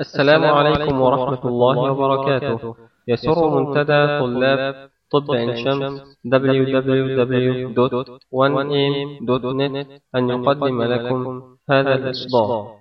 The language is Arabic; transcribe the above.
السلام عليكم ورحمة الله وبركاته. يسر منتدى طلاب طب عين شمس www.1am.net أن يقدم لكم هذا الإصدار.